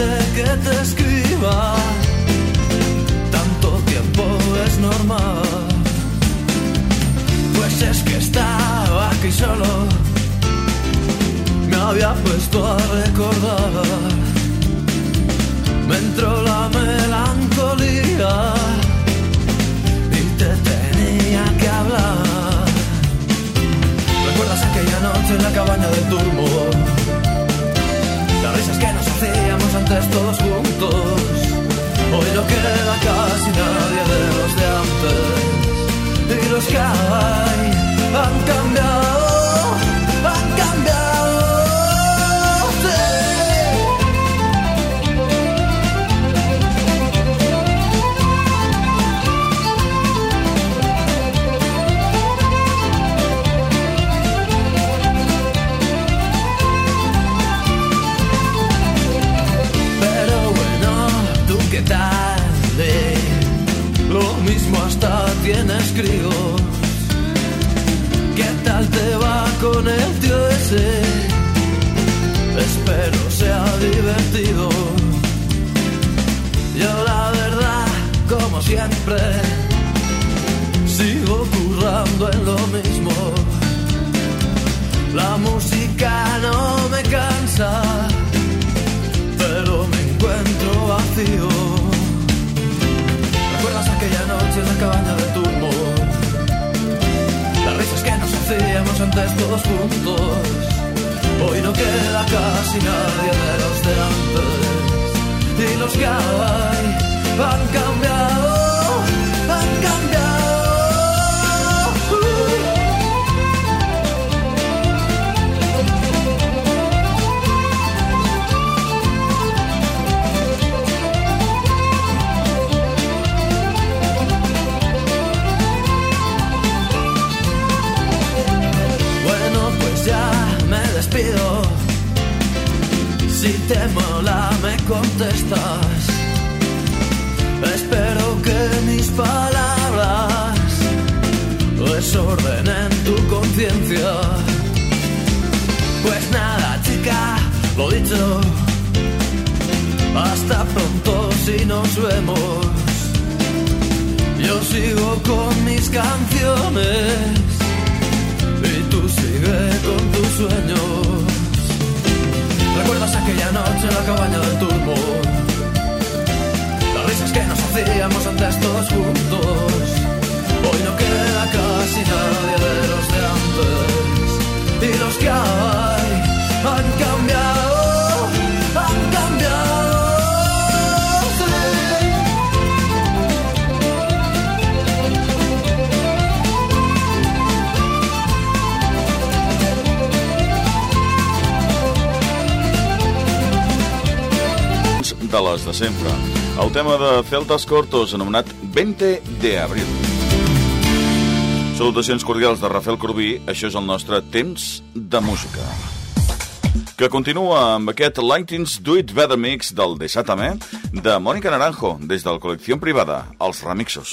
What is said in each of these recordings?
sorprende que te escriba. Tanto tiempo es normal. Pues es que estaba aquí solo. Me había puesto a recordar. Me entró la melancolía y te tenía que hablar. ¿Recuerdas aquella noche en la cabaña del turbo? Las risas que nos hacíamos antes todos juntos. Hoy no queda casi nadie de los de antes. Y los que hay han cambiado, críos. ¿Qué tal te va con el tío ese? Espero sea divertido. Yo la verdad, como siempre, sigo currando en lo mismo. La música no me cansa pero me encuentro vacío. ¿Recuerdas aquella noche en la cabaña del antes todos juntos. Hoy no queda casi nadie de los de antes. Y los que hay han cambiado, te mola, me contestas. Espero que mis palabras desordenen tu conciencia. Pues nada, chica, lo dicho. Hasta pronto si nos vemos. Yo sigo con mis canciones y tú sigue con tus sueños. recuerdas aquella noche en la cabaña del turbo? Las risas que nos hacíamos antes todos juntos. Hoy no queda casi nadie de los de antes. Y los que hay. De les de sempre. El tema de Celtas Cortos, anomenat 20 de abril. Salutacions cordials de Rafael Corbí, això és el nostre temps de música. Que continua amb aquest Lightings Do It Better Mix del Desátame de Mònica Naranjo, des del col·lecció privada, els remixos.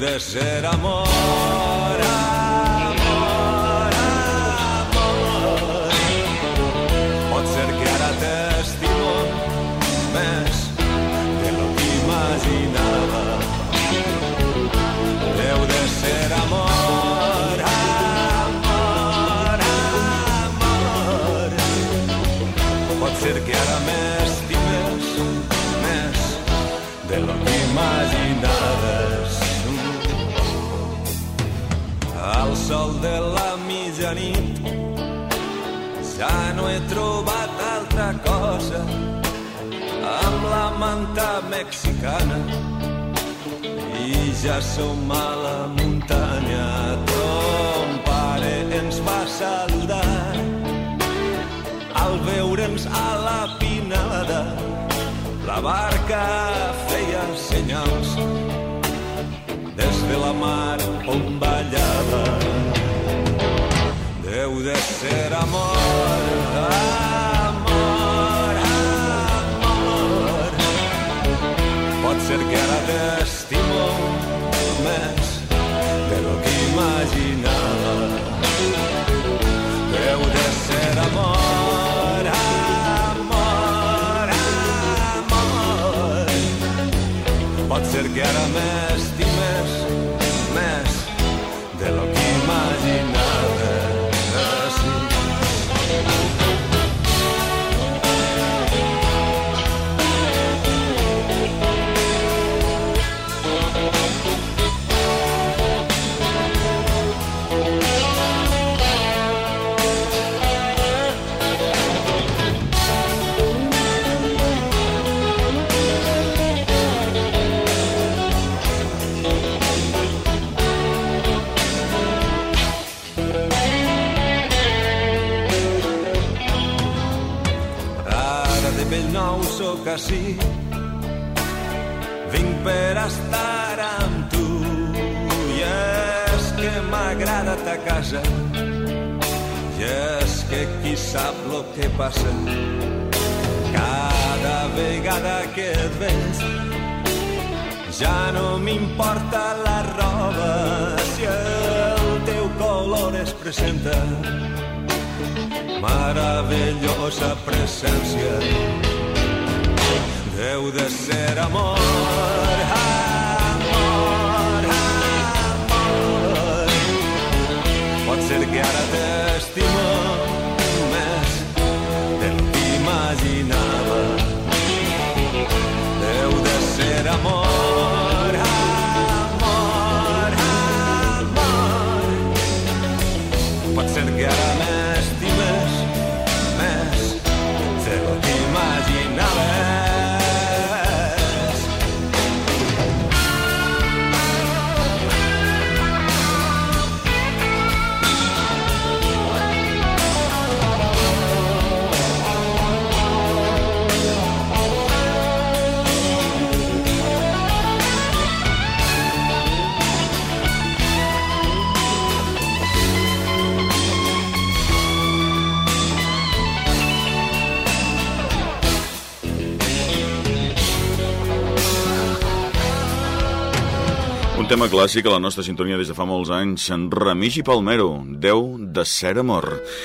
descer a mora. De la mitjanit. Ja no he trobat altra cosa amb la manta mexicana. I ja som a la muntanya ton pare ens va saludar. Al veure'ns a la pinada la barca feia senyals. Des de la mar on ballava deu de ser amor amor amor. Pot ser que ara t'estimo més de lo que imaginava. Deu de ser amor amor amor. Pot ser que ara m'estimes així Vinc per estar amb tu. I és que m'agrada ta casa. I és que qui sap lo que passa. Cada vegada que et veig ja no m'importa la roba. Si el teu color es presenta meravellosa presència deu de ser amor, tema clàssic a la nostra sintonia des de fa molts anys, en Remigi Palmero, Déu de ser amor.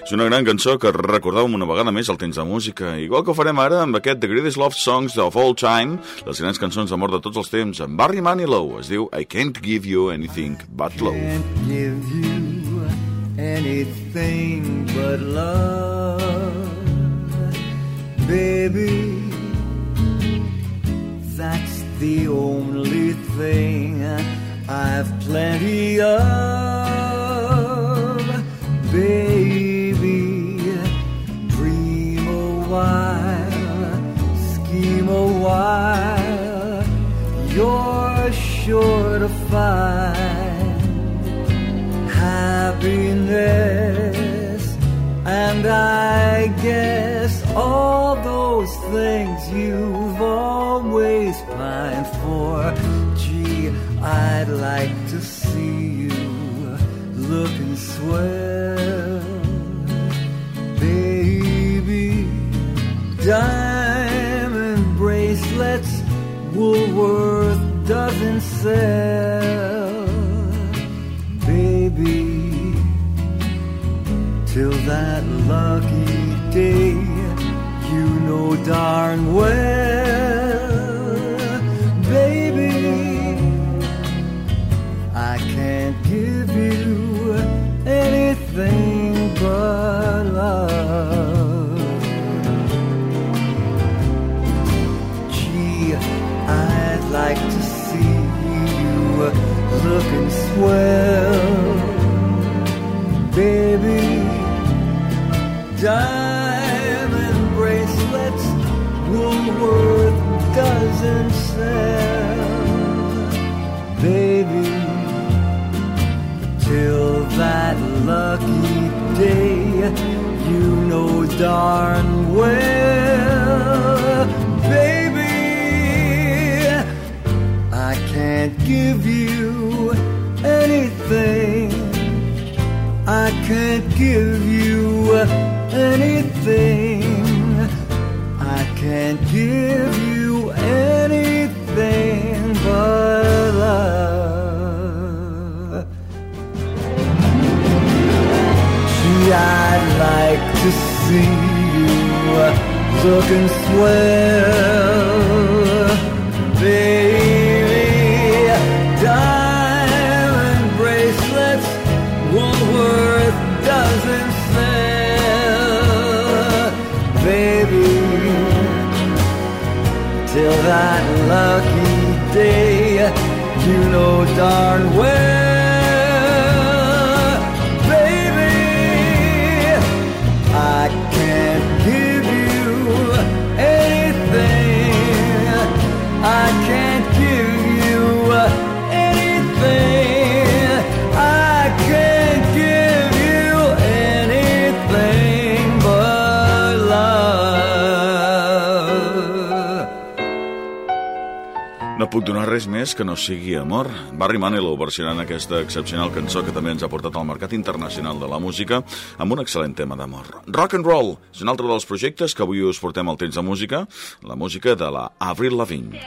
És una gran cançó que recordàvem una vegada més al temps de música, igual que ho farem ara amb aquest The Greatest Love Songs of All Time, les grans cançons d'amor de tots els temps, amb Barry Manilow. Es diu I Can't Give You Anything But Love. can't give you anything but love, baby. That's the only thing I've plenty of, baby. Dream a while, scheme a while. You're sure to find happiness. And I guess all those things I'd like to see you looking swell, baby. Diamond bracelets, Woolworth doesn't sell, baby. Till that lucky day, you know darn well, swell, baby. Diamond bracelets, doesn't sell, baby till that lucky day. You know darn well, baby, I can't give you can't give you anything. I can't give you anything but love. Gee, I'd like to see you looking swell, baby. Know darn well, puc donar res més que no sigui amor. Barry Manilow versionant aquesta excepcional cançó que també ens ha portat al mercat internacional de la música amb un excel·lent tema d'amor. Rock and Roll és un altre dels projectes que avui us portem al temps de música, la música de la Avril Lavigne.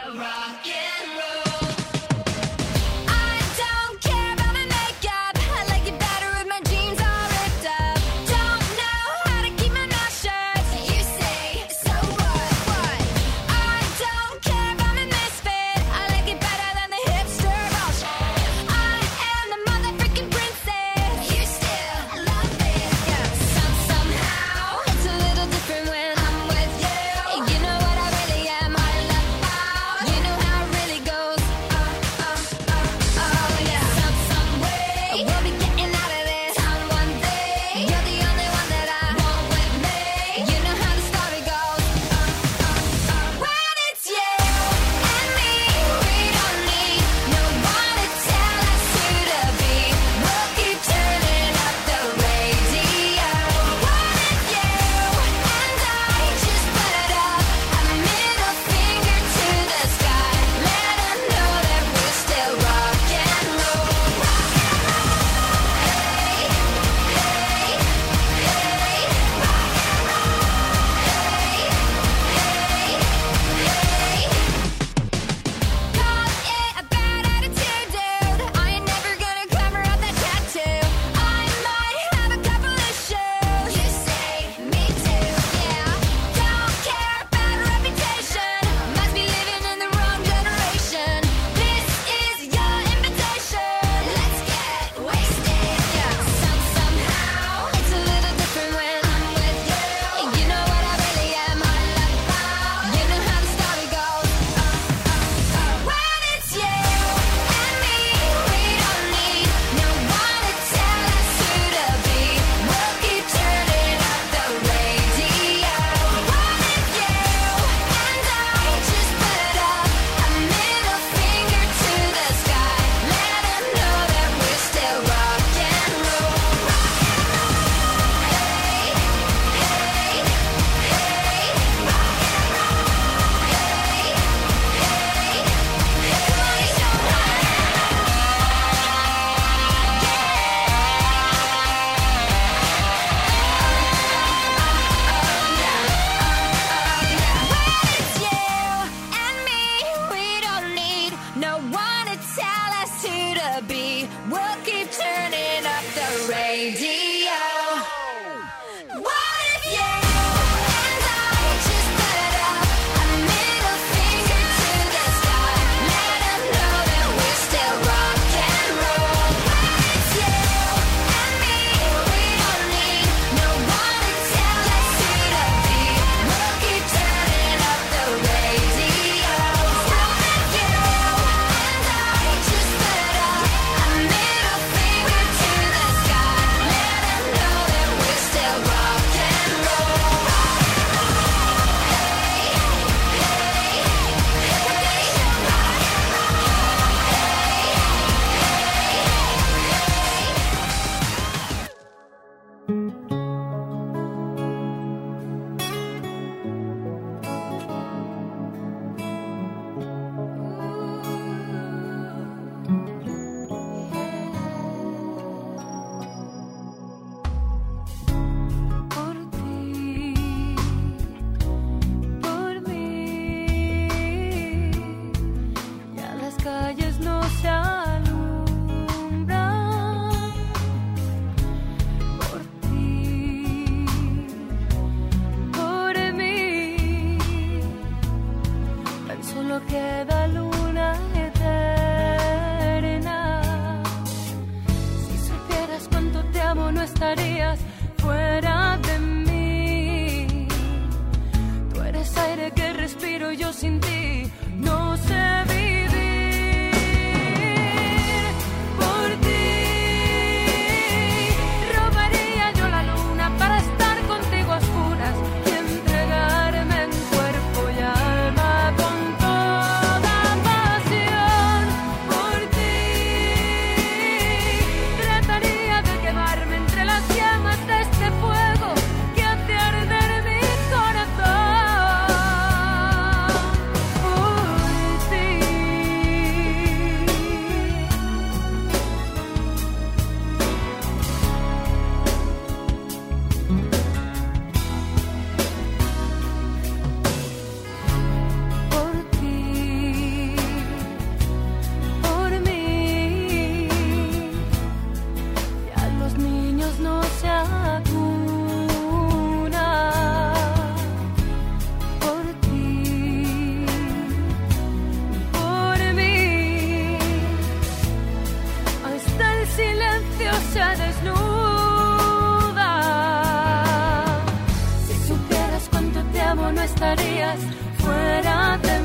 Estarías fuera de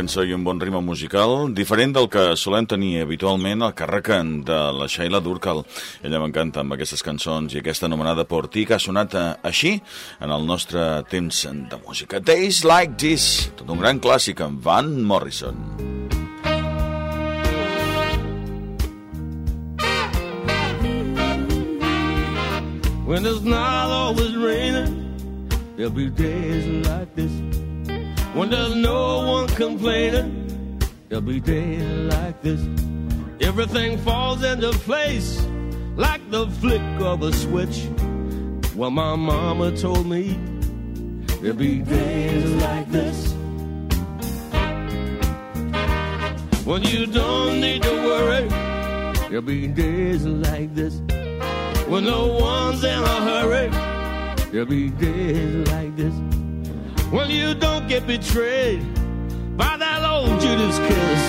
cançó i un bon ritme musical, diferent del que solem tenir habitualment al càrrec de la Sheila Durkal. Ella m'encanta amb aquestes cançons i aquesta anomenada Por ti, que ha sonat eh, així en el nostre temps de música. Days Like This, tot un gran clàssic amb Van Morrison. When it's not always raining, there'll be days like this. When there's no one complaining, there'll be days like this. Everything falls into place like the flick of a switch. Well, my mama told me there'll be days like this. When you don't need to worry, there'll be days like this. When no one's in a hurry, there'll be days like this. When you don't get betrayed old Judas kiss.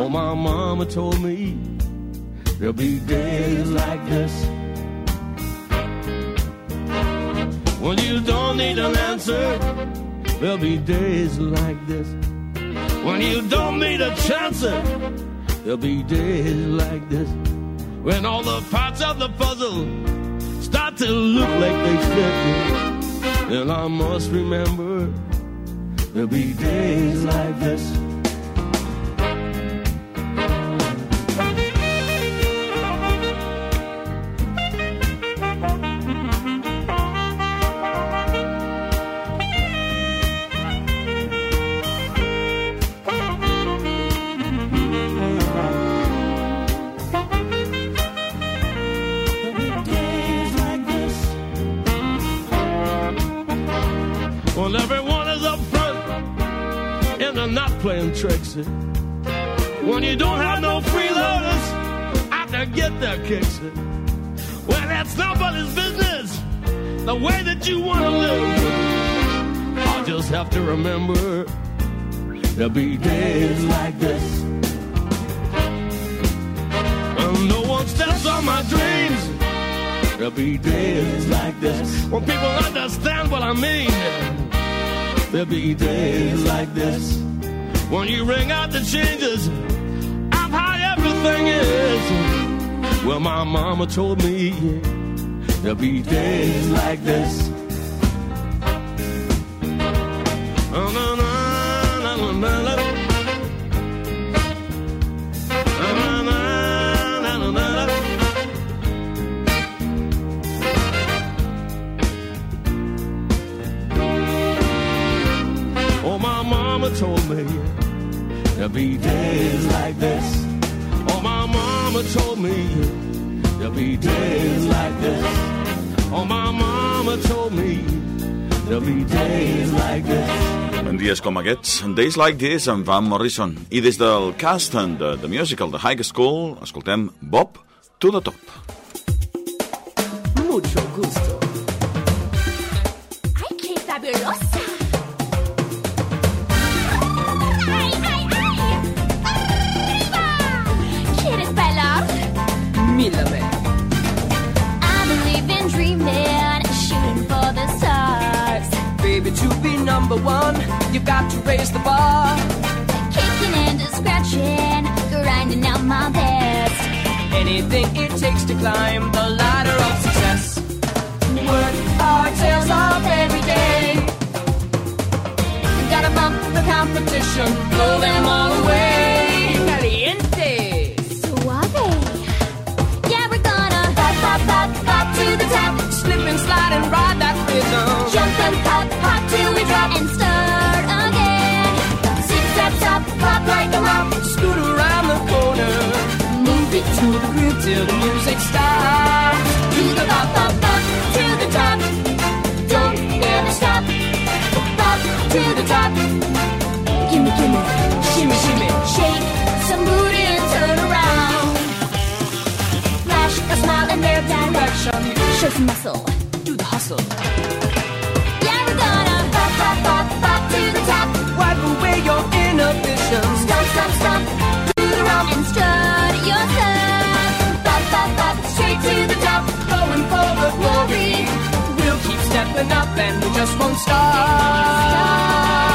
Oh, my mama told me there'll be days like this. When you don't need an answer, there'll be days like this. When you don't need a chance, there'll be days like this. When all the parts of the puzzle start to look like they fit, then I must remember there'll be days like this. They're not playing tricks. When you don't have no freeloaders out to get their kicks. Well, that's nobody's business. The way that you want to live. I just have to remember there'll be days like this. And no one steps on my dreams. There'll be days like this when people understand what I mean. There'll be days like this when you ring out the changes of how everything is. Well, my mama told me there'll be days like this. Be days like this. Oh, my mama told me there'll be days like this. Oh, my mama told me there'll be days like this. En dies com aquests, Days Like This, amb Van Morrison. I des del cast de The Musical de High School, escoltem Bob to the Top. Mucho gusto. ¡Ay, qué fabulosa! Number one, you've got to raise the bar. Kicking and scratching, grinding out my best. Anything it takes to climb the ladder of success. Work our tails off every day. Gotta bump the competition, blow them all away. Caliente. Suave. Yeah, we're gonna pop, pop, pop, pop to the top. Slip and slide and ride music stops. To the pop, pop, pop, to the top. Don't ever stop. Pop to the top. Gimme, gimme, Shimmy, shimmy. shake some booty and turn around. Flash a smile in their direction. Show some muscle. Do the hustle. Yeah, we're gonna pop, pop, pop, pop to the top. Wipe away your inhibitions. Stomp, stomp, stomp stepping up and we just won't stop.